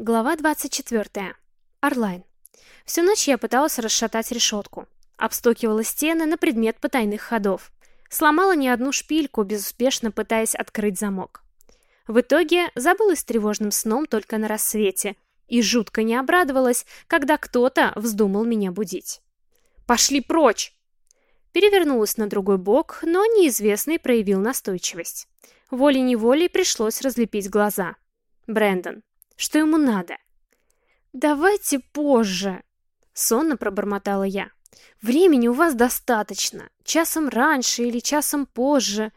Глава 24. Орлайн. Всю ночь я пыталась расшатать решетку. Обстукивала стены на предмет потайных ходов. Сломала не одну шпильку, безуспешно пытаясь открыть замок. В итоге забылась тревожным сном только на рассвете и жутко не обрадовалась, когда кто-то вздумал меня будить. «Пошли прочь!» Перевернулась на другой бок, но неизвестный проявил настойчивость. Волей-неволей пришлось разлепить глаза. Брэндон. Что ему надо? «Давайте позже!» Сонно пробормотала я. «Времени у вас достаточно. Часом раньше или часом позже.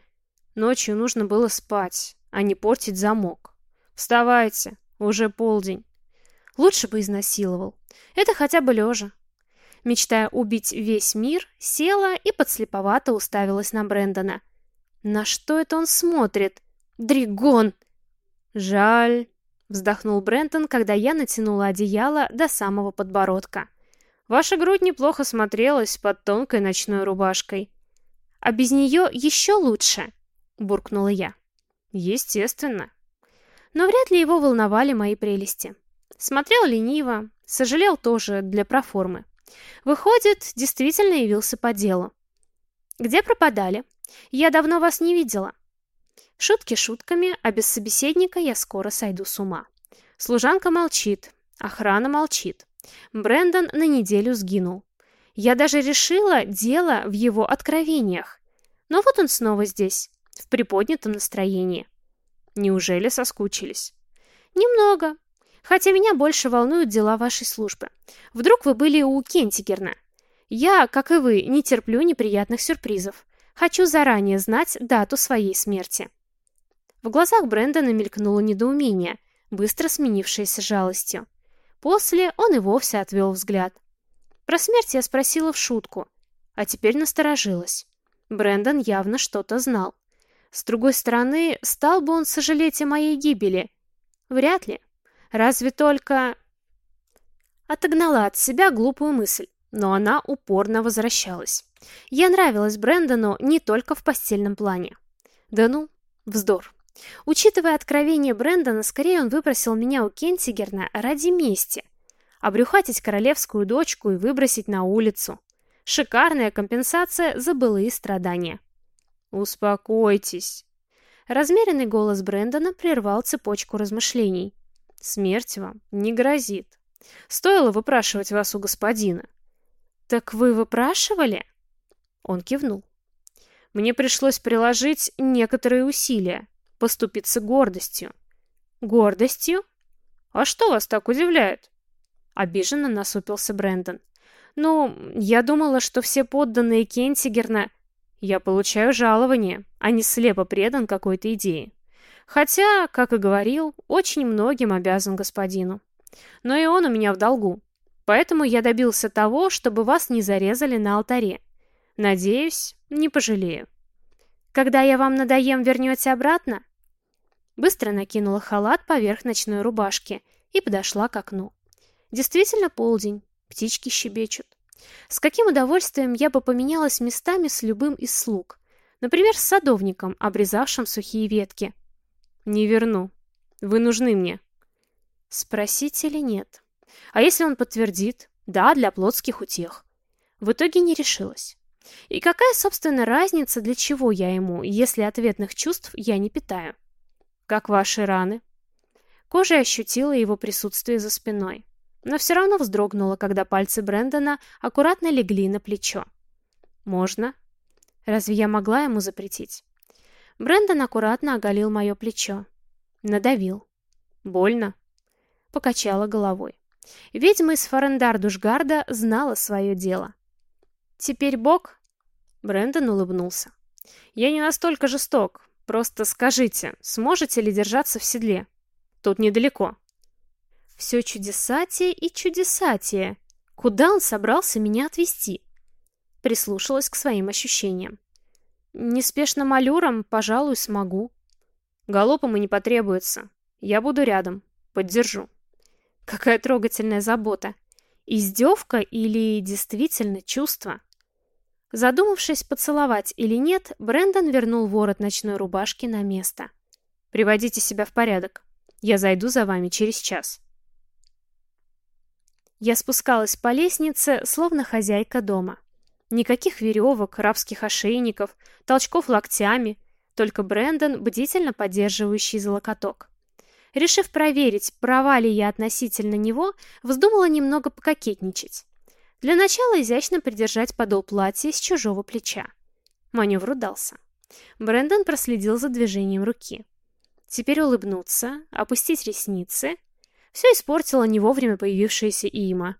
Ночью нужно было спать, а не портить замок. Вставайте, уже полдень. Лучше бы изнасиловал. Это хотя бы лежа». Мечтая убить весь мир, села и подслеповато уставилась на Брэндона. «На что это он смотрит? Дригон!» «Жаль, Вздохнул Брентон, когда я натянула одеяло до самого подбородка. Ваша грудь неплохо смотрелась под тонкой ночной рубашкой. А без нее еще лучше, буркнула я. Естественно. Но вряд ли его волновали мои прелести. Смотрел лениво, сожалел тоже для проформы. Выходит, действительно явился по делу. Где пропадали? Я давно вас не видела. Шутки шутками, а без собеседника я скоро сойду с ума. Служанка молчит, охрана молчит. Брендон на неделю сгинул. Я даже решила дело в его откровениях. Но вот он снова здесь, в приподнятом настроении. Неужели соскучились? Немного. Хотя меня больше волнуют дела вашей службы. Вдруг вы были у Кентигерна? Я, как и вы, не терплю неприятных сюрпризов. Хочу заранее знать дату своей смерти. В глазах Брэндона мелькнуло недоумение, быстро сменившееся жалостью. После он и вовсе отвел взгляд. Про смерть я спросила в шутку, а теперь насторожилась. Брэндон явно что-то знал. С другой стороны, стал бы он сожалеть о моей гибели? Вряд ли. Разве только... Отогнала от себя глупую мысль, но она упорно возвращалась. Я нравилась Брэндону не только в постельном плане. Да ну, вздор. Учитывая откровение Брэндона, скорее он выпросил меня у Кентигерна ради мести. Обрюхатить королевскую дочку и выбросить на улицу. Шикарная компенсация за былые страдания. «Успокойтесь». Размеренный голос Брэндона прервал цепочку размышлений. «Смерть вам не грозит. Стоило выпрашивать вас у господина». «Так вы выпрашивали?» Он кивнул. «Мне пришлось приложить некоторые усилия поступиться гордостью. Гордостью? А что вас так удивляет? Обиженно насупился Брэндон. Ну, я думала, что все подданные Кентигерна... Я получаю жалование, а не слепо предан какой-то идее. Хотя, как и говорил, очень многим обязан господину. Но и он у меня в долгу. Поэтому я добился того, чтобы вас не зарезали на алтаре. Надеюсь, не пожалею. Когда я вам надоем, вернете обратно? Быстро накинула халат поверх ночной рубашки и подошла к окну. Действительно полдень, птички щебечут. С каким удовольствием я бы поменялась местами с любым из слуг. Например, с садовником, обрезавшим сухие ветки. Не верну. Вы нужны мне. Спросить или нет? А если он подтвердит? Да, для плотских утех. В итоге не решилась. И какая, собственно, разница, для чего я ему, если ответных чувств я не питаю? «Как ваши раны?» Кожа ощутила его присутствие за спиной, но все равно вздрогнула, когда пальцы Брэндона аккуратно легли на плечо. «Можно?» Разве я могла ему запретить? Брэндон аккуратно оголил мое плечо. Надавил. «Больно?» Покачала головой. Ведьма из Фарендар-Душгарда знала свое дело. «Теперь Бог?» Брэндон улыбнулся. «Я не настолько жесток. Просто скажите, сможете ли держаться в седле? Тут недалеко. Все чудесатие и чудесатие. Куда он собрался меня отвезти? Прислушалась к своим ощущениям. Неспешным аллюром, пожалуй, смогу. Галопом и не потребуется. Я буду рядом. Поддержу. Какая трогательная забота. Издевка или действительно чувство? Задумавшись, поцеловать или нет, Брэндон вернул ворот ночной рубашки на место. «Приводите себя в порядок. Я зайду за вами через час». Я спускалась по лестнице, словно хозяйка дома. Никаких веревок, рабских ошейников, толчков локтями, только Брэндон, бдительно поддерживающий за локоток. Решив проверить, права ли я относительно него, вздумала немного пококетничать. Для начала изящно придержать подол платья с чужого плеча. Маневр удался. Брэндон проследил за движением руки. Теперь улыбнуться, опустить ресницы. Все испортило не вовремя появившееся има.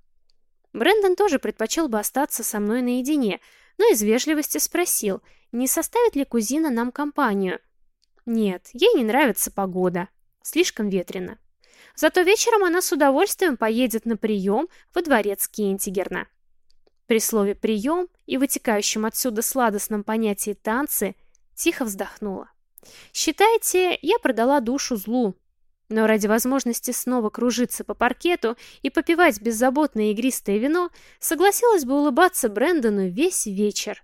Брэндон тоже предпочел бы остаться со мной наедине, но из вежливости спросил, не составит ли кузина нам компанию. Нет, ей не нравится погода. Слишком ветрено. Зато вечером она с удовольствием поедет на прием во дворец Кентигерна. При слове «прием» и вытекающем отсюда сладостном понятии «танцы» тихо вздохнула. Считайте, я продала душу злу, но ради возможности снова кружиться по паркету и попивать беззаботное игристое вино, согласилась бы улыбаться Брэндону весь вечер.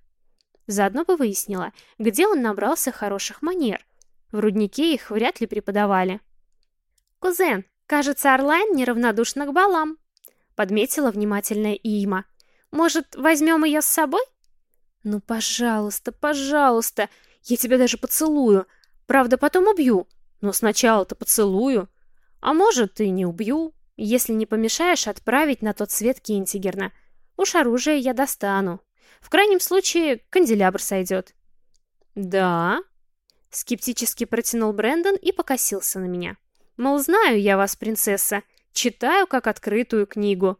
Заодно бы выяснила, где он набрался хороших манер. В руднике их вряд ли преподавали. «Кузен, кажется, Орлайн неравнодушна к балам», — подметила внимательная Има. «Может, возьмем ее с собой?» «Ну, пожалуйста, пожалуйста, я тебя даже поцелую. Правда, потом убью, но сначала-то поцелую. А может, и не убью, если не помешаешь отправить на тот свет Кентигерна. Уж оружие я достану. В крайнем случае, канделябр сойдет. «Да?» — скептически протянул Брэндон и покосился на меня. «Мол, знаю я вас, принцесса, читаю как открытую книгу.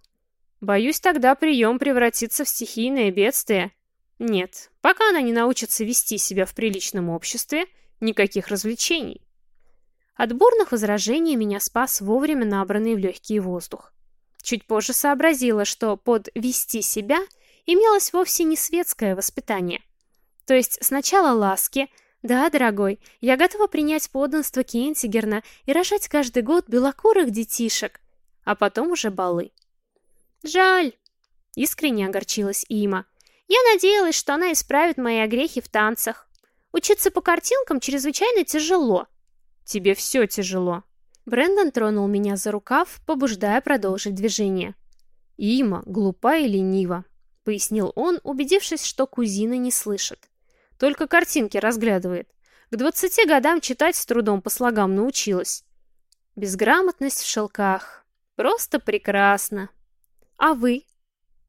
Боюсь, тогда прием превратится в стихийное бедствие. Нет, пока она не научится вести себя в приличном обществе, никаких развлечений». От бурных возражений меня спас вовремя набранный в легкий воздух. Чуть позже сообразила, что под «вести себя» имелось вовсе не светское воспитание. То есть сначала ласки «Да, дорогой, я готова принять подданство Кентигерна и рожать каждый год белокурых детишек», а потом уже балы. «Жаль», — искренне огорчилась Има. «Я надеялась, что она исправит мои огрехи в танцах. Учиться по картинкам чрезвычайно тяжело». Тебе все тяжело. Брэндон тронул меня за рукав, побуждая продолжить движение. Има глупа и ленива, пояснил он, убедившись, что кузина не слышит. Только картинки разглядывает. К двадцати годам читать с трудом по слогам научилась. Безграмотность в шелках. Просто прекрасно. А вы?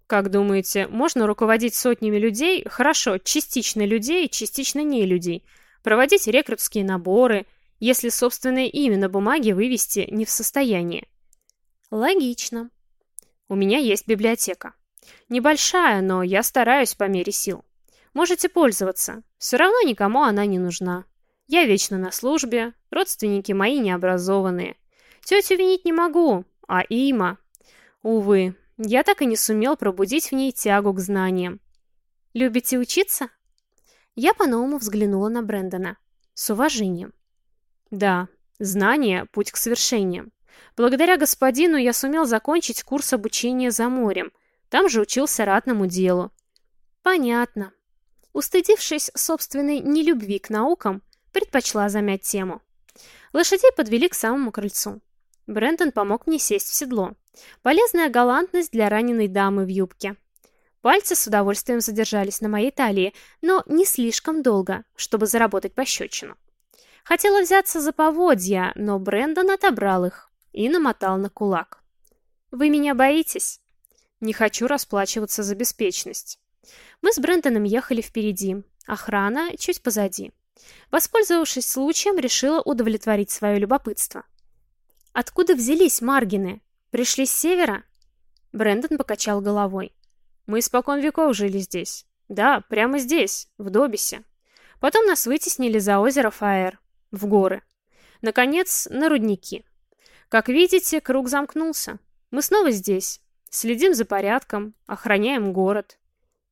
Как думаете, можно руководить сотнями людей, хорошо, частично людей, частично не людей, проводить рекрутские наборы – если собственное имя на бумаге вывести не в состоянии. Логично. У меня есть библиотека. Небольшая, но я стараюсь по мере сил. Можете пользоваться. Все равно никому она не нужна. Я вечно на службе, родственники мои необразованные. Тетю винить не могу, а има. Увы, я так и не сумел пробудить в ней тягу к знаниям. Любите учиться? Я по-новому взглянула на Брэндона. С уважением. Да, знание – путь к свершениям. Благодаря господину я сумел закончить курс обучения за морем. Там же учился ратному делу. Понятно. Устыдившись собственной нелюбви к наукам, предпочла замять тему. Лошадей подвели к самому крыльцу. Брентон помог мне сесть в седло. Полезная галантность для раненой дамы в юбке. Пальцы с удовольствием задержались на моей талии, но не слишком долго, чтобы заработать пощечину. Хотела взяться за поводья, но Брэндон отобрал их и намотал на кулак. «Вы меня боитесь?» «Не хочу расплачиваться за беспечность». Мы с Брэндоном ехали впереди, охрана чуть позади. Воспользовавшись случаем, решила удовлетворить свое любопытство. «Откуда взялись Маргины? Пришли с севера?» Брэндон покачал головой. «Мы испокон веков жили здесь. Да, прямо здесь, в Добисе. Потом нас вытеснили за озеро Фаэр в горы. Наконец, на рудники. Как видите, круг замкнулся. Мы снова здесь. Следим за порядком, охраняем город.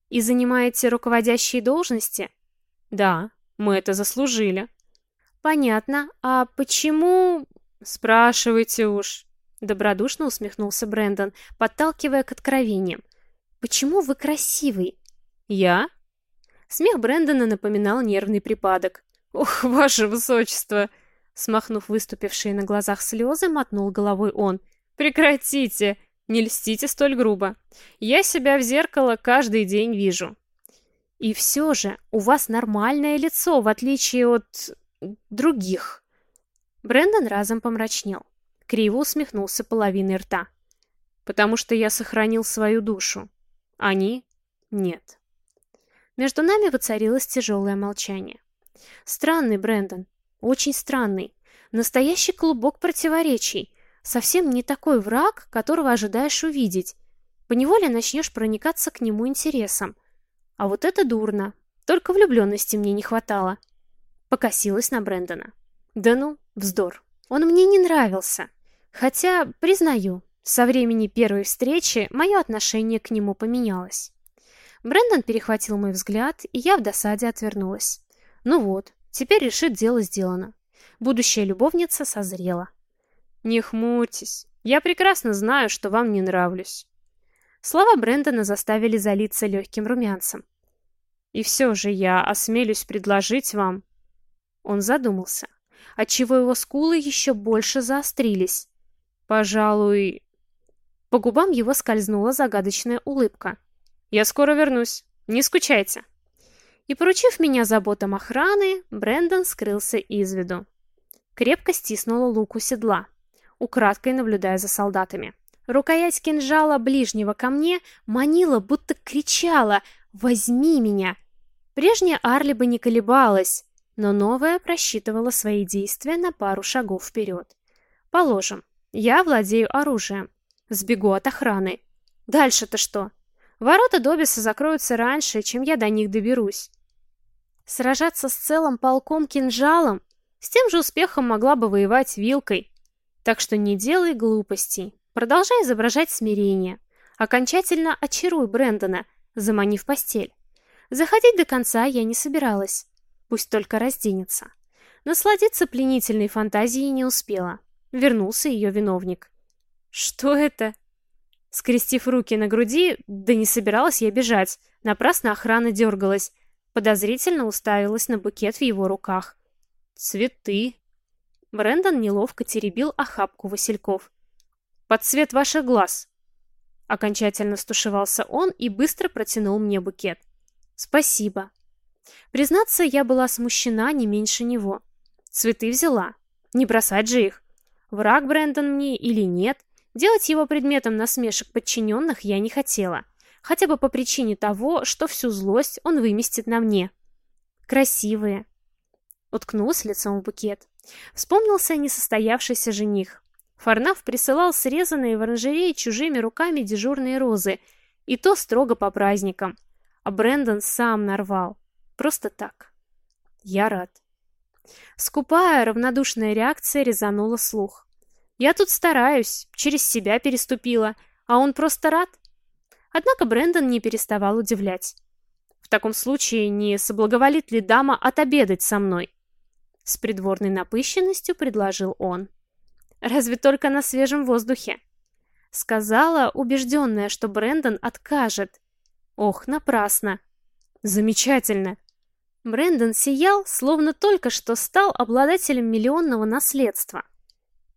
И занимаете руководящие должности? Да, мы это заслужили. Понятно. А почему... Спрашивайте уж. Добродушно усмехнулся Брэндон, подталкивая к откровениям. Почему вы красивый? Я? Смех Брэндона напоминал нервный припадок. «Ох, ваше высочество!» Смахнув выступившие на глазах слезы, мотнул головой он. «Прекратите! Не льстите столь грубо. Я себя в зеркало каждый день вижу. И все же у вас нормальное лицо, в отличие от... других. Брэндон разом помрачнел. Криво усмехнулся половиной рта. Потому что я сохранил свою душу. Они — нет. Между нами воцарилось тяжелое молчание. Странный Брэндон. Очень странный. Настоящий клубок противоречий. Совсем не такой враг, которого ожидаешь увидеть. Поневоле начнешь проникаться к нему интересом. А вот это дурно. Только влюбленности мне не хватало. Покосилась на Брэндона. Да ну, вздор. Он мне не нравился. Хотя, признаю, со времени первой встречи мое отношение к нему поменялось. Брэндон перехватил мой взгляд, и я в досаде отвернулась. Ну вот, теперь решит дело сделано. Будущая любовница созрела. Не хмурьтесь. Я прекрасно знаю, что вам не нравлюсь. Слова Брэндона заставили залиться легким румянцем. И все же я осмелюсь предложить вам... Он задумался, отчего его скулы еще больше заострились. Пожалуй... По губам его скользнула загадочная улыбка. «Я скоро вернусь. Не скучайте». И, поручив меня заботам охраны, Брэндон скрылся из виду. Крепко стиснула лук у седла, украдкой наблюдая за солдатами. Рукоять кинжала ближнего ко мне манила, будто кричала «Возьми меня!». Прежняя Арли бы не колебалась, но новая просчитывала свои действия на пару шагов вперед. Положим, я владею оружием, сбегу от охраны. Дальше-то что? Ворота Добиса закроются раньше, чем я до них доберусь. Сражаться с целым полком кинжалом с тем же успехом могла бы воевать вилкой. Так что не делай глупостей. Продолжай изображать смирение. Окончательно очаруй Брэндона, заманив постель. Заходить до конца я не собиралась. Пусть только разденется. Насладиться пленительной фантазией не успела. Вернулся ее виновник. «Что это?» Скрестив руки на груди, да не собиралась я бежать. Напрасно охрана дергалась подозрительно уставилась на букет в его руках. «Цветы!» Брэндон неловко теребил охапку васильков. «Под цвет ваших глаз!» Окончательно стушевался он и быстро протянул мне букет. «Спасибо!» Признаться, я была смущена не меньше него. Цветы взяла. Не бросать же их. Враг Брэндон мне или нет, делать его предметом насмешек подчиненных я не хотела хотя бы по причине того, что всю злость он выместит на мне. Красивые. Уткнулась лицом в букет. Вспомнился несостоявшийся жених. Фарнаф присылал срезанные в оранжерее чужими руками дежурные розы, и то строго по праздникам. А Брэндон сам нарвал. Просто так. Я рад. Скупая, равнодушная реакция резанула слух. Я тут стараюсь, через себя переступила, а он просто рад. Однако Брэндон не переставал удивлять. В таком случае не соблаговолит ли дама отобедать со мной? С придворной напыщенностью предложил он. Разве только на свежем воздухе? Сказала, убежденная, что Брэндон откажет. Ох, напрасно. Замечательно. Брэндон сиял, словно только что стал обладателем миллионного наследства.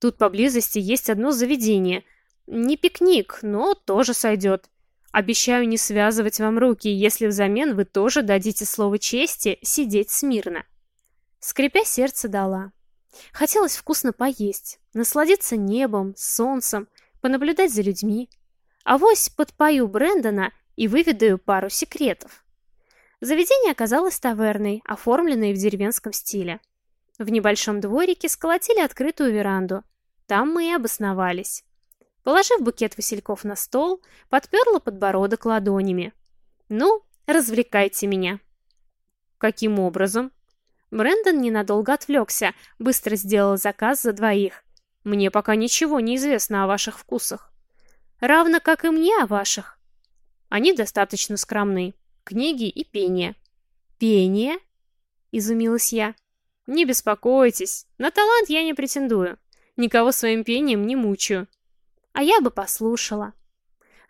Тут поблизости есть одно заведение. Не пикник, но тоже сойдет. Обещаю не связывать вам руки, если взамен вы тоже дадите слово чести сидеть смирно. Скрипя сердце дала. Хотелось вкусно поесть, насладиться небом, солнцем, понаблюдать за людьми. Авось подпою Брэндона и выведаю пару секретов. Заведение оказалось таверной, оформленной в деревенском стиле. В небольшом дворике сколотили открытую веранду. Там мы и обосновались. Положив букет васильков на стол, подперла подбородок ладонями. «Ну, развлекайте меня». «Каким образом?» Брэндон ненадолго отвлекся, быстро сделал заказ за двоих. «Мне пока ничего не известно о ваших вкусах. Равно как и мне о ваших. Они достаточно скромны. Книги и пение». «Пение?» — изумилась я. «Не беспокойтесь, на талант я не претендую. Никого своим пением не мучаю. А я бы послушала.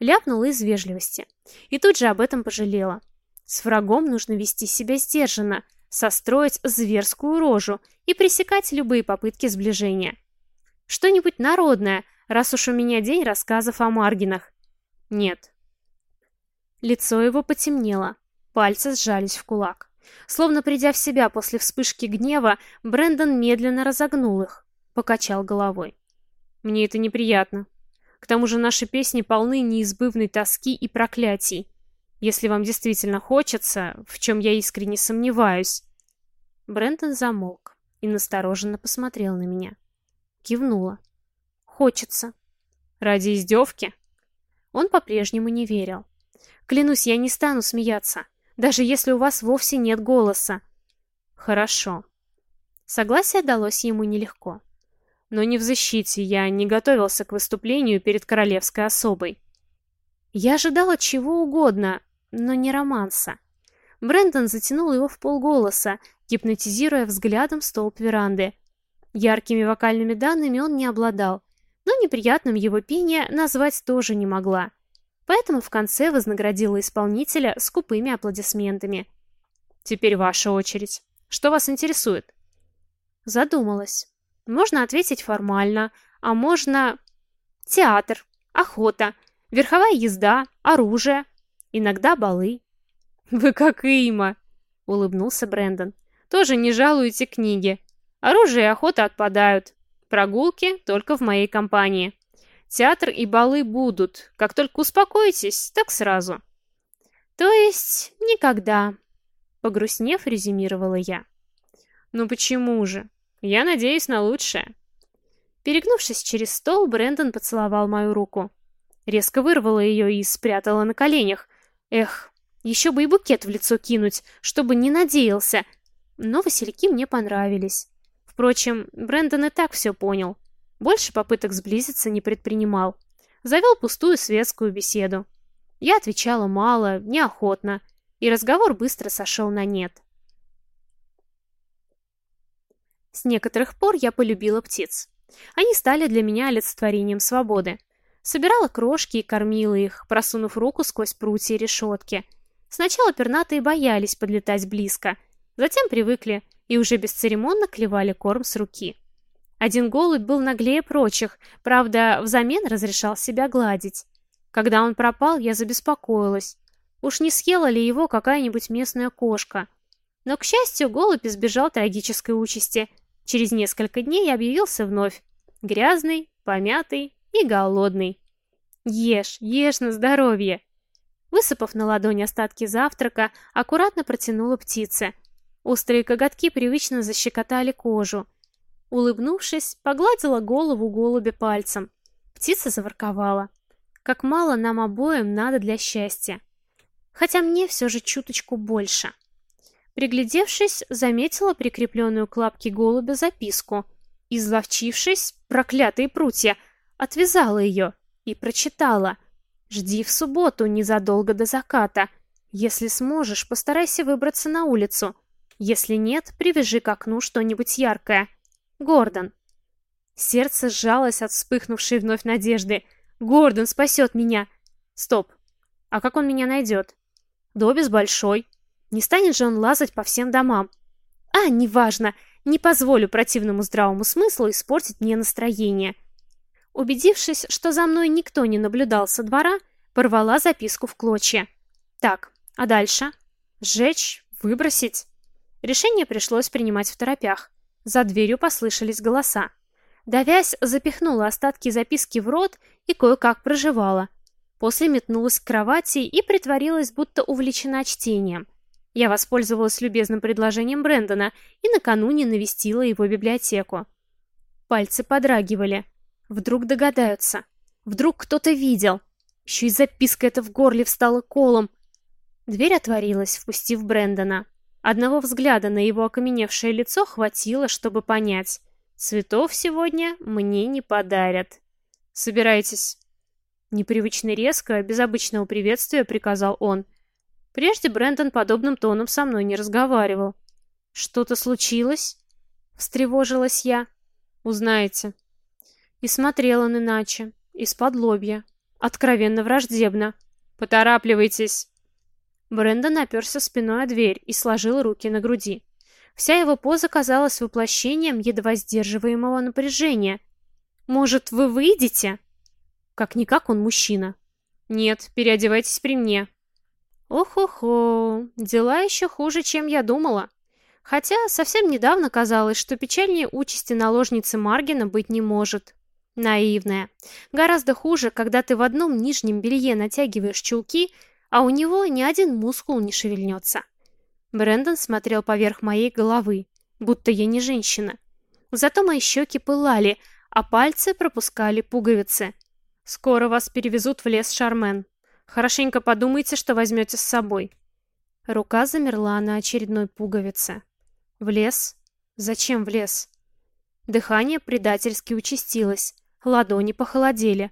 Ляпнула из вежливости. И тут же об этом пожалела. С врагом нужно вести себя сдержанно, состроить зверскую рожу и пресекать любые попытки сближения. Что-нибудь народное, раз уж у меня день рассказов о Маргинах. Нет. Лицо его потемнело, пальцы сжались в кулак. Словно придя в себя после вспышки гнева, Брэндон медленно разогнул их, покачал головой. Мне это неприятно. К тому же наши песни полны неизбывной тоски и проклятий. Если вам действительно хочется, в чем я искренне сомневаюсь. Брэндон замолк и настороженно посмотрел на меня. Кивнула. Хочется. Ради издевки? Он по-прежнему не верил. Клянусь, я не стану смеяться, даже если у вас вовсе нет голоса. Хорошо. Согласие далось ему нелегко. Но не в защите, я не готовился к выступлению перед королевской особой. Я ожидала чего угодно, но не романса. Брэндон затянул его в полголоса, гипнотизируя взглядом столб веранды. Яркими вокальными данными он не обладал, но неприятным его пение назвать тоже не могла. Поэтому в конце вознаградила исполнителя скупыми аплодисментами. «Теперь ваша очередь. Что вас интересует?» Задумалась. Можно ответить формально, а можно... Театр, охота, верховая езда, оружие, иногда балы. «Вы как Има!» — улыбнулся Брэндон. «Тоже не жалуете книги. Оружие и охота отпадают. Прогулки только в моей компании. Театр и балы будут. Как только успокоитесь, так сразу». «То есть никогда», — погрустнев, резюмировала я. «Ну почему же? Я надеюсь на лучшее. Перегнувшись через стол, Брэндон поцеловал мою руку. Резко вырвала ее и спрятала на коленях. Эх, еще бы и букет в лицо кинуть, чтобы не надеялся. Но васильки мне понравились. Впрочем, Брэндон и так все понял. Больше попыток сблизиться не предпринимал. Завел пустую светскую беседу. Я отвечала мало, неохотно, и разговор быстро сошел на нет. С некоторых пор я полюбила птиц. Они стали для меня олицетворением свободы. Собирала крошки и кормила их, просунув руку сквозь прутья решетки. Сначала пернатые боялись подлетать близко, затем привыкли и уже бесцеремонно клевали корм с руки. Один голубь был наглее прочих, правда, взамен разрешал себя гладить. Когда он пропал, я забеспокоилась. Уж не съела ли его какая-нибудь местная кошка? Но, к счастью, голубь избежал трагической участи – Через несколько дней объявился вновь. Грязный, помятый и голодный. Ешь, ешь на здоровье. Высыпав на ладонь остатки завтрака, аккуратно протянула птице. Острые коготки привычно защекотали кожу. Улыбнувшись, погладила голову голубя пальцем. Птица заворковала. Как мало нам обоим надо для счастья. Хотя мне все же чуточку больше. Приглядевшись, заметила прикрепленную к лапке голубя записку. Изловчившись, проклятые прутья, отвязала ее и прочитала. «Жди в субботу, незадолго до заката. Если сможешь, постарайся выбраться на улицу. Если нет, привяжи к окну что-нибудь яркое. Гордон». Сердце сжалось от вспыхнувшей вновь надежды. «Гордон спасет меня!» «Стоп! А как он меня найдет?» «Добис большой, не станет же он лазать по всем домам. А, неважно, не позволю противному здравому смыслу испортить мне настроение. Убедившись, что за мной никто не наблюдал со двора, порвала записку в клочья. Так, а дальше? Сжечь? Выбросить? Решение пришлось принимать в торопях. За дверью послышались голоса. Давясь, запихнула остатки записки в рот и кое-как проживала. После метнулась к кровати и притворилась, будто увлечена чтением. Я воспользовалась любезным предложением Брэндона и накануне навестила его библиотеку. Пальцы подрагивали. Вдруг догадаются. Вдруг кто-то видел. Еще и записка эта в горле встала колом. Дверь отворилась, впустив Брэндона. Одного взгляда на его окаменевшее лицо хватило, чтобы понять. Цветов сегодня мне не подарят. Собирайтесь. Непривычно резко, без обычного приветствия приказал он — Прежде Брэндон подобным тоном со мной не разговаривал. «Что-то случилось?» — встревожилась я. «Узнаете». И смотрел он иначе, из-под лобья, откровенно враждебно. «Поторапливайтесь!» Брэндон оперся спиной о дверь и сложил руки на груди. Вся его поза казалась воплощением едва сдерживаемого напряжения. Может, вы выйдете? Как-никак он мужчина. Нет, переодевайтесь при мне. Ох-охо, дела еще хуже, чем я думала. Хотя совсем недавно казалось, что печальнее участи наложницы Маргина быть не может. Наивная. Гораздо хуже, когда ты в одном нижнем белье натягиваешь чулки, а у него ни один мускул не шевельнется. Брэндон смотрел поверх моей головы, будто я не женщина. Зато мои щеки пылали, а пальцы пропускали пуговицы. Скоро вас перевезут в лес Шармен. Хорошенько подумайте, что возьмете с собой. Рука замерла на очередной пуговице. В лес? Зачем в лес? Дыхание предательски участилось, ладони похолодели.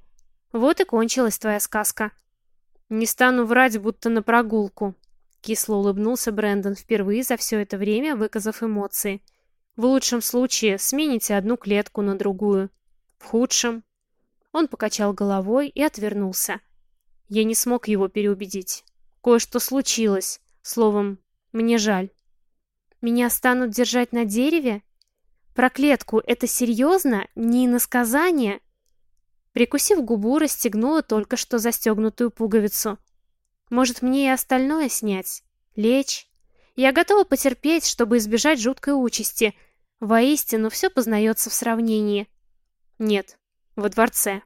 Вот и кончилась твоя сказка. Не стану врать, будто на прогулку. Кисло улыбнулся Брэндон впервые за все это время, выказав эмоции. В лучшем случае смените одну клетку на другую. В худшем он покачал головой и отвернулся. Я не смог его переубедить. Кое-что случилось. Словом, мне жаль. Меня станут держать на дереве? Про клетку это серьезно? Не иносказание? Прикусив губу, расстегнула только что застегнутую пуговицу. Может, мне и остальное снять? Лечь? Я готова потерпеть, чтобы избежать жуткой участи. Воистину, все познается в сравнении. Нет, во дворце.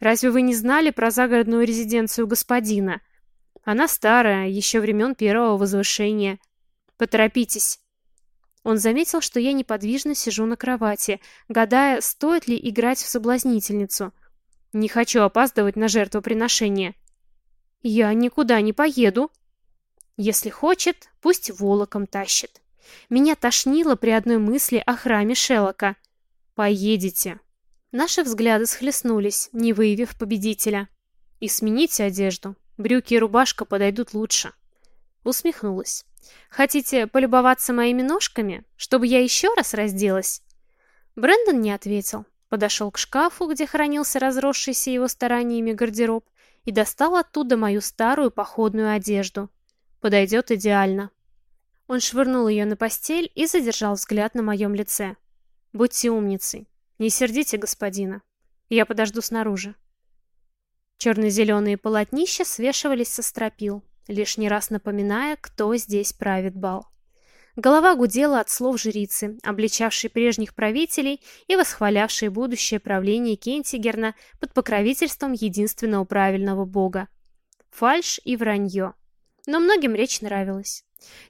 Разве вы не знали про загородную резиденцию господина? Она старая, еще времен первого возвышения. Поторопитесь. Он заметил, что я неподвижно сижу на кровати, гадая, стоит ли играть в соблазнительницу. Не хочу опаздывать на жертвоприношение. Я никуда не поеду. Если хочет, пусть волоком тащит. Меня тошнило при одной мысли о храме Шелока. Поедете. Наши взгляды схлестнулись, не выявив победителя. И смените одежду. Брюки и рубашка подойдут лучше. Усмехнулась. Хотите полюбоваться моими ножками, чтобы я еще раз разделась? Брэндон не ответил. Подошел к шкафу, где хранился разросшийся его стараниями гардероб, и достал оттуда мою старую походную одежду. Подойдет идеально. Он швырнул ее на постель и задержал взгляд на моем лице. Будьте умницей. Не сердите господина. Я подожду снаружи. Черно-зеленые полотнища свешивались со стропил, лишний раз напоминая, кто здесь правит бал. Голова гудела от слов жрицы, обличавшей прежних правителей и восхвалявшей будущее правление Кентигерна под покровительством единственного правильного бога. Фальш и вранье. Но многим речь нравилась.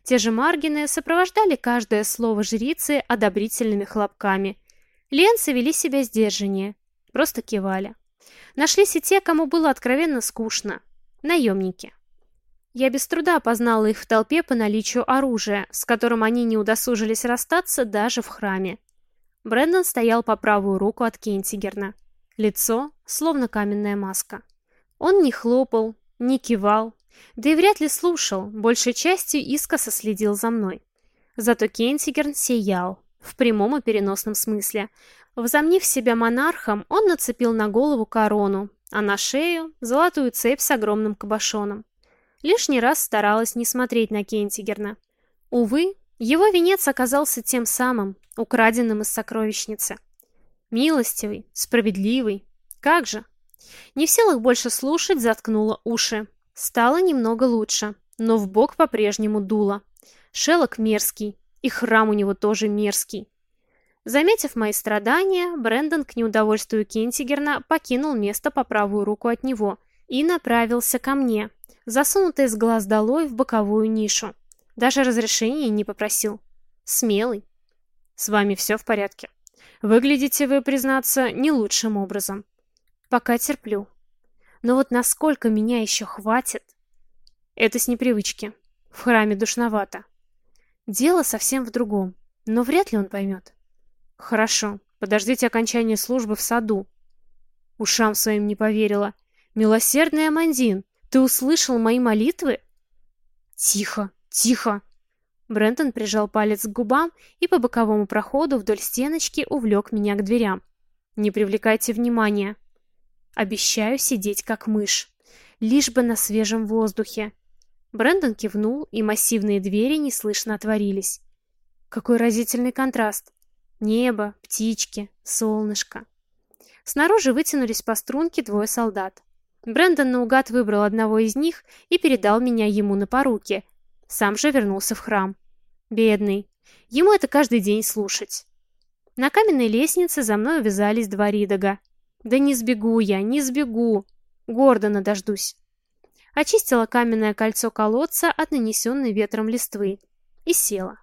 Те же Маргины сопровождали каждое слово жрицы одобрительными хлопками, Ленцы вели себя сдержаннее, просто кивали. Нашлись и те, кому было откровенно скучно. Наемники. Я без труда опознала их в толпе по наличию оружия, с которым они не удосужились расстаться даже в храме. Брэндон стоял по правую руку от Кентигерна. Лицо, словно каменная маска. Он не хлопал, не кивал, да и вряд ли слушал, большей частью искоса следил за мной. Зато Кентигерн сиял, в прямом и переносном смысле. Возомнив себя монархом, он нацепил на голову корону, а на шею – золотую цепь с огромным кабошоном. Лишний раз старалась не смотреть на Кентигерна. Увы, его венец оказался тем самым, украденным из сокровищницы. Милостивый, справедливый. Как же? Не в силах больше слушать, заткнула уши. Стало немного лучше, но в бок по-прежнему дуло. Шелок мерзкий, и храм у него тоже мерзкий. Заметив мои страдания, Брэндон к неудовольствию Кентигерна покинул место по правую руку от него и направился ко мне, засунутый с глаз долой в боковую нишу. Даже разрешения не попросил. Смелый. С вами все в порядке. Выглядите вы, признаться, не лучшим образом. Пока терплю. Но вот насколько меня еще хватит? Это с непривычки. В храме душновато. Дело совсем в другом, но вряд ли он поймет. Хорошо, подождите окончания службы в саду. Ушам своим не поверила. Милосердный Амандин, ты услышал мои молитвы? Тихо, тихо. Брентон прижал палец к губам и по боковому проходу вдоль стеночки увлек меня к дверям. Не привлекайте внимания. Обещаю сидеть как мышь, лишь бы на свежем воздухе. Брэндон кивнул, и массивные двери неслышно отворились. Какой разительный контраст. Небо, птички, солнышко. Снаружи вытянулись по струнке двое солдат. Брэндон наугад выбрал одного из них и передал меня ему на поруки. Сам же вернулся в храм. Бедный. Ему это каждый день слушать. На каменной лестнице за мной увязались два ридога. Да не сбегу я, не сбегу. Гордона дождусь. Очистила каменное кольцо колодца от нанесенной ветром листвы. И села.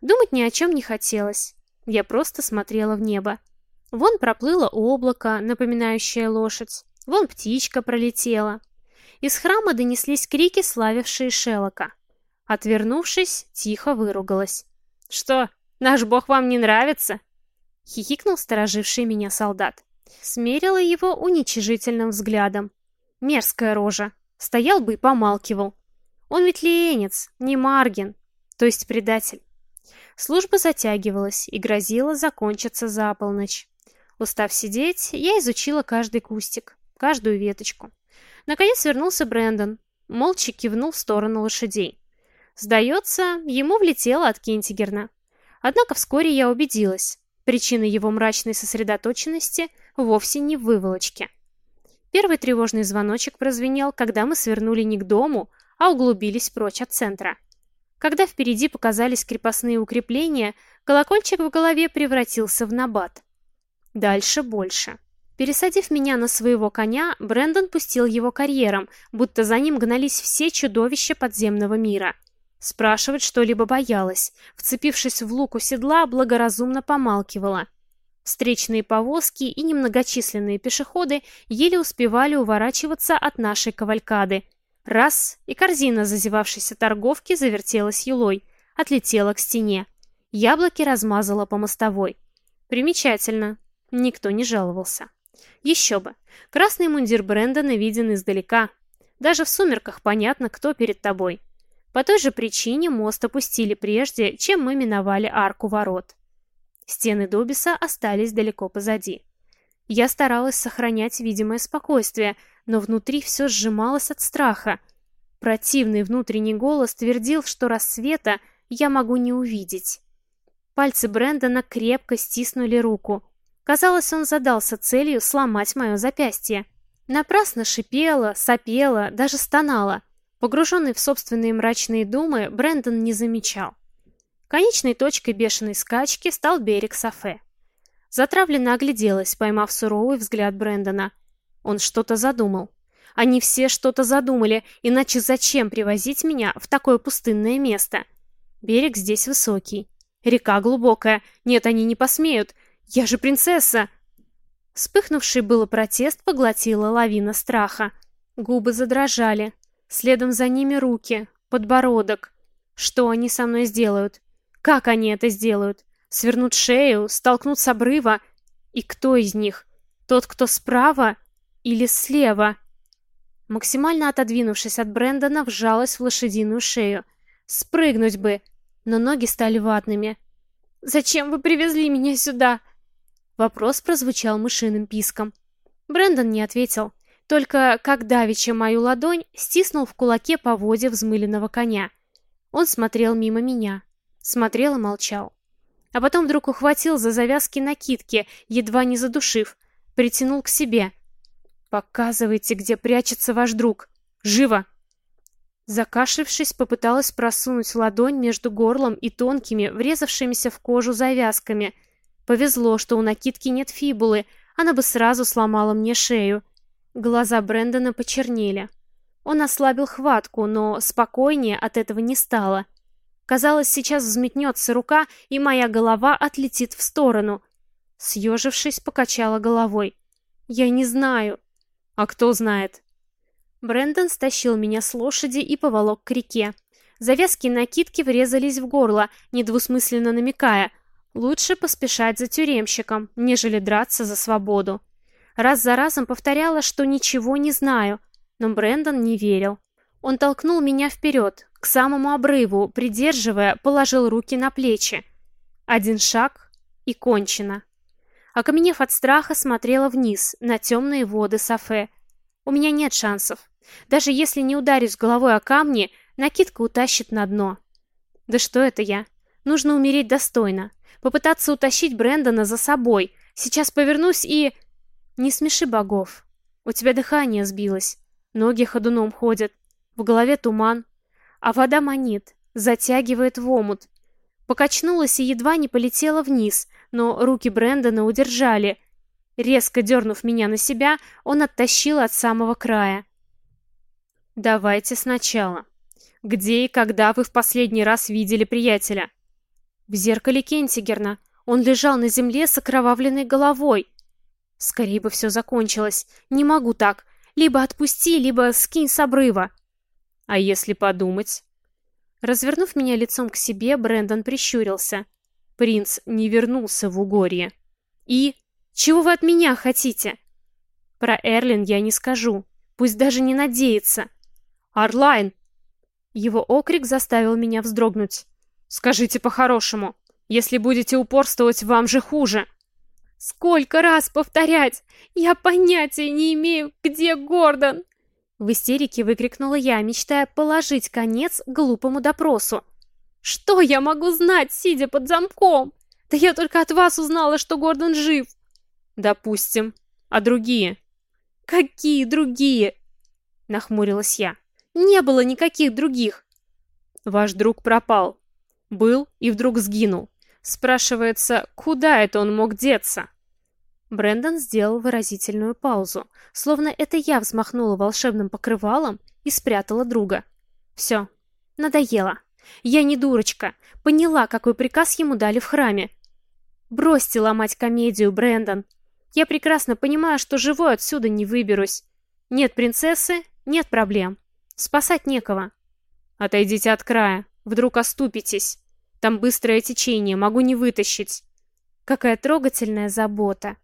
Думать ни о чем не хотелось. Я просто смотрела в небо. Вон проплыло облако, напоминающее лошадь. Вон птичка пролетела. Из храма донеслись крики, славившие Шелока. Отвернувшись, тихо выругалась. «Что, наш бог вам не нравится?» Хихикнул стороживший меня солдат. Смерила его уничижительным взглядом. Мерзкая рожа. Стоял бы и помалкивал. Он ведь ленец, не Маргин, то есть предатель. Служба затягивалась и грозила закончиться за полночь. Устав сидеть, я изучила каждый кустик, каждую веточку. Наконец вернулся Брэндон, молча кивнул в сторону лошадей. Сдается, ему влетело от Кентигерна. Однако вскоре я убедилась, причина его мрачной сосредоточенности вовсе не в выволочке. Первый тревожный звоночек прозвенел, когда мы свернули не к дому, а углубились прочь от центра. Когда впереди показались крепостные укрепления, колокольчик в голове превратился в набат. Дальше больше. Пересадив меня на своего коня, Брэндон пустил его карьером, будто за ним гнались все чудовища подземного мира. Спрашивать что-либо боялась. Вцепившись в луку седла, благоразумно помалкивала. Встречные повозки и немногочисленные пешеходы еле успевали уворачиваться от нашей кавалькады. Раз, и корзина зазевавшейся торговки завертелась юлой, отлетела к стене. Яблоки размазала по мостовой. Примечательно. Никто не жаловался. Еще бы. Красный мундир Брэндона виден издалека. Даже в сумерках понятно, кто перед тобой. По той же причине мост опустили прежде, чем мы миновали арку ворот. Стены Добиса остались далеко позади. Я старалась сохранять видимое спокойствие, но внутри все сжималось от страха. Противный внутренний голос твердил, что рассвета я могу не увидеть. Пальцы Брэндона крепко стиснули руку. Казалось, он задался целью сломать мое запястье. Напрасно шипела, сопела, даже стонала. Погруженный в собственные мрачные думы, Брэндон не замечал. Конечной точкой бешеной скачки стал берег Сафе. Затравленно огляделась, поймав суровый взгляд Брэндона. Он что-то задумал. Они все что-то задумали, иначе зачем привозить меня в такое пустынное место? Берег здесь высокий. Река глубокая. Нет, они не посмеют. Я же принцесса!» Вспыхнувший было протест поглотила лавина страха. Губы задрожали. Следом за ними руки, подбородок. Что они со мной сделают? Как они это сделают? Свернут шею, столкнут с обрыва? И кто из них? Тот, кто справа или слева? Максимально отодвинувшись от Брэндона, вжалась в лошадиную шею. Спрыгнуть бы, но ноги стали ватными. «Зачем вы привезли меня сюда?» Вопрос прозвучал мышиным писком. Брэндон не ответил, только, как давеча мою ладонь, стиснул в кулаке поводья взмыленного коня. Он смотрел мимо меня. Смотрел и молчал. А потом вдруг ухватил за завязки накидки, едва не задушив. Притянул к себе. «Показывайте, где прячется ваш друг. Живо!» Закашлившись, попыталась просунуть ладонь между горлом и тонкими, врезавшимися в кожу завязками – Повезло, что у накидки нет фибулы, она бы сразу сломала мне шею. Глаза Брэндона почернели. Он ослабил хватку, но спокойнее от этого не стало. Казалось, сейчас взметнется рука, и моя голова отлетит в сторону. Съежившись, покачала головой. «Я не знаю». «А кто знает?» Брэндон стащил меня с лошади и поволок к реке. Завязки накидки врезались в горло, недвусмысленно намекая – Лучше поспешать за тюремщиком, нежели драться за свободу. Раз за разом повторяла, что ничего не знаю, но Брэндон не верил. Он толкнул меня вперед, к самому обрыву, придерживая, положил руки на плечи. Один шаг и кончено. Окаменев от страха, смотрела вниз, на темные воды Сафе. У меня нет шансов. Даже если не ударюсь головой о камни, накидка утащит на дно. Да что это я? Нужно умереть достойно. Попытаться утащить Брэндона за собой. Сейчас повернусь и... Не смеши богов. У тебя дыхание сбилось, ноги ходуном ходят, в голове туман, а вода манит, затягивает в омут. Покачнулась и едва не полетела вниз, но руки Брэндона удержали. Резко дернув меня на себя, он оттащил от самого края. «Давайте сначала. Где и когда вы в последний раз видели приятеля?» «В зеркале Кентигерна. Он лежал на земле с окровавленной головой. Скорее бы все закончилось. Не могу так. Либо отпусти, либо скинь с обрыва». «А если подумать?» Развернув меня лицом к себе, Брэндон прищурился. Принц не вернулся в Угорье. «И? Чего вы от меня хотите?» «Про Эрлин я не скажу. Пусть даже не надеется». «Арлайн!» Его окрик заставил меня вздрогнуть. «Скажите по-хорошему. Если будете упорствовать, вам же хуже». «Сколько раз повторять? Я понятия не имею, где Гордон!» В истерике выкрикнула я, мечтая положить конец глупому допросу. «Что я могу знать, сидя под замком? Да я только от вас узнала, что Гордон жив!» «Допустим. А другие?» «Какие другие?» Нахмурилась я. «Не было никаких других!» «Ваш друг пропал. Был и вдруг сгинул. Спрашивается, куда это он мог деться?» Брендон сделал выразительную паузу, словно это я взмахнула волшебным покрывалом и спрятала друга. Все, надоело. Я не дурочка, поняла, какой приказ ему дали в храме. Бросьте ломать комедию, Брендон. Я прекрасно понимаю, что живой отсюда не выберусь. Нет принцессы, нет проблем. Спасать некого. Отойдите от края, вдруг оступитесь. Там быстрое течение, могу не вытащить. Какая трогательная забота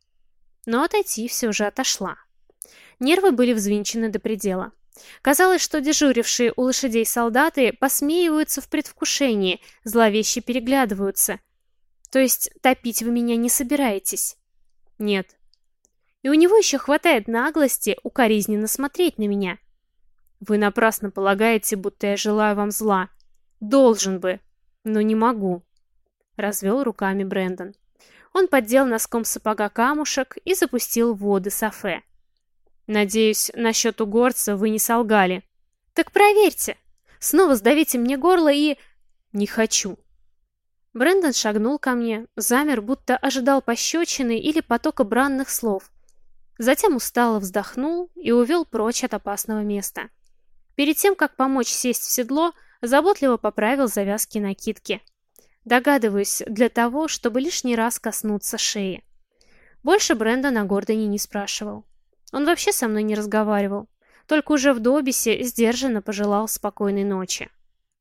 но отойти все же отошла. Нервы были взвинчены до предела. Казалось, что дежурившие у лошадей солдаты посмеиваются в предвкушении, зловеще переглядываются. То есть топить вы меня не собираетесь? Нет. И у него еще хватает наглости укоризненно смотреть на меня. Вы напрасно полагаете, будто я желаю вам зла. Должен бы, но не могу. Развел руками Брэндон. Он поддел носком сапога камушек и запустил в воды Софе. «Надеюсь, насчет угорца вы не солгали». «Так проверьте! Снова сдавите мне горло и...» «Не хочу». Брэндон шагнул ко мне, замер, будто ожидал пощечины или потока бранных слов. Затем устало вздохнул и увел прочь от опасного места. Перед тем, как помочь сесть в седло, заботливо поправил завязки накидки. Догадываюсь, для того, чтобы лишний раз коснуться шеи. Больше Бренда на Гордоне не спрашивал. Он вообще со мной не разговаривал. Только уже в Добисе сдержанно пожелал спокойной ночи.